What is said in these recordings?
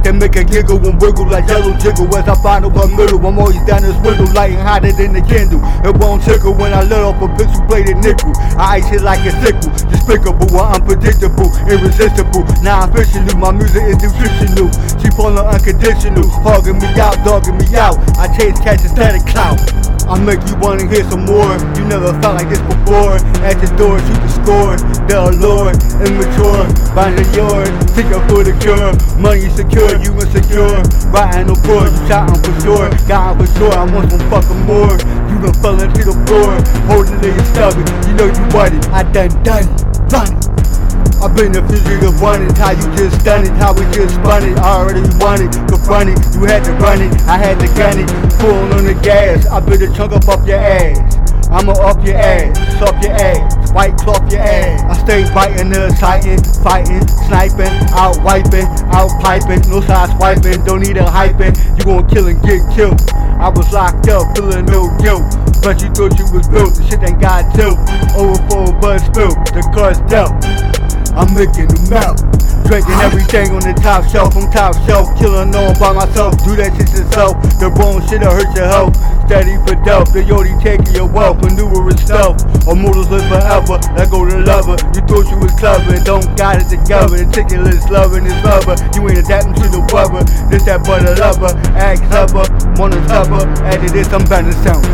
like to make a giggle and wiggle like yellow jiggle as I find her middle. I'm always down this window, lighting hotter than the candle. It won't tickle when I let off a pixel plated nickel. I ice it like a sickle, despicable, unpredictable, irresistible. Now I'm officially, my music is nutritional. She falling unconditional, hogging me out, dogging me out. I chase catch of clout. I make you wanna hear some more. You never felt like this before. At the door, shoot the score. The allure, immature, finding yours. Take up for the cure. Money secure, you insecure. Riding no poor, you for sure. Got for sure, I want some fucking more. You done fell into the floor, holding it your stomach. You know you want it. I done done it, done it. I've been fugitive one it, how you just done it, how we just spun it. I already won it, confront it, you had to run it, I had to gun it. Pulling on the gas, I bit a chunk up off your ass. I'ma up your ass, up your ass, white cloth your ass. I stay biting the sighting, fighting, sniping, out wiping, out piping, no side swiping, don't need a hyping. You gon' kill and get killed. I was locked up, feeling no guilt. But you thought you was built, the shit ain't got tilt. Over for a buzz spill, the car's dealt. I'm making them out. Drinking everything on the top shelf, I'm top shelf, killing all by myself. Do that shit yourself. The wrong shit'll hurt your health. Steady for death, the yodi taking your wealth, maneuvering stealth. Immortals live forever, go to lover. You thought you was clever, don't got it together. The ticket is loving is rubber. You ain't adapting to the weather. This that butter lover, act clever, wanna cover. After this, I'm bound to sound.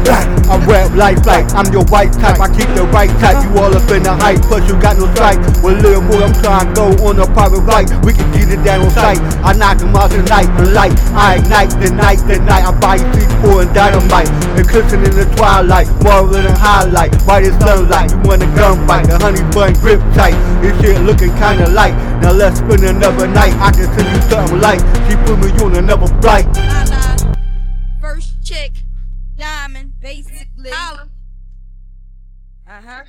I rap life like I'm your white type. I keep the right type. You all up in the hype, plus you got no strike. With little boy, I'm trying to go on a private flight. We can get it down on sight. I knock him out tonight, the light. I ignite the night, the night. I buy three, four, and dynamite. Eclipsing in the twilight, more than a highlight. Bright as sunlight, you want a gun bite, a honey bun grip tight. This shit looking kinda light. Now let's spend another night. I can tell you something light. She put me on another flight. First chick, diamond, basically. Uh huh.